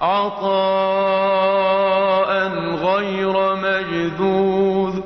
عطاء غير مجذوذ.